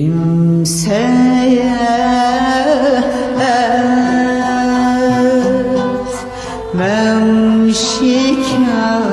Kimseye etmem şikayet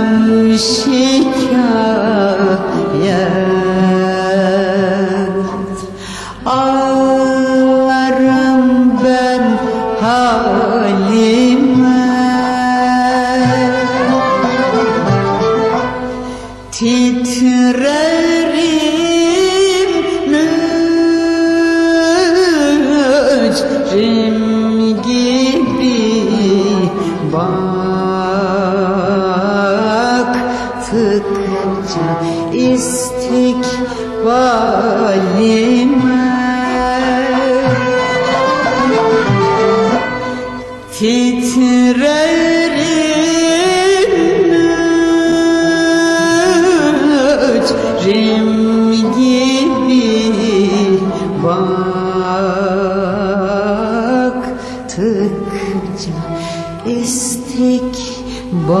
etmem şikayet ben halime. Titrerim mücrim gibi istikbalime Titrerim mücrim gibi Baktıkça istikbalime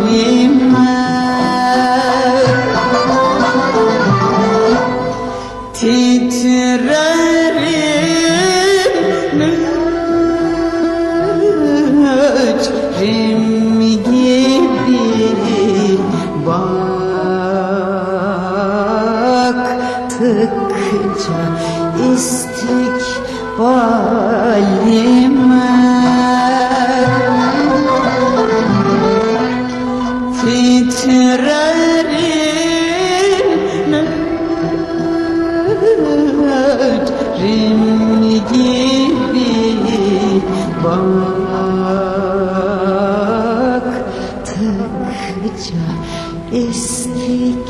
Baktıkça istikbalime Titrerim mücrim gibi Baktıkça istikbalime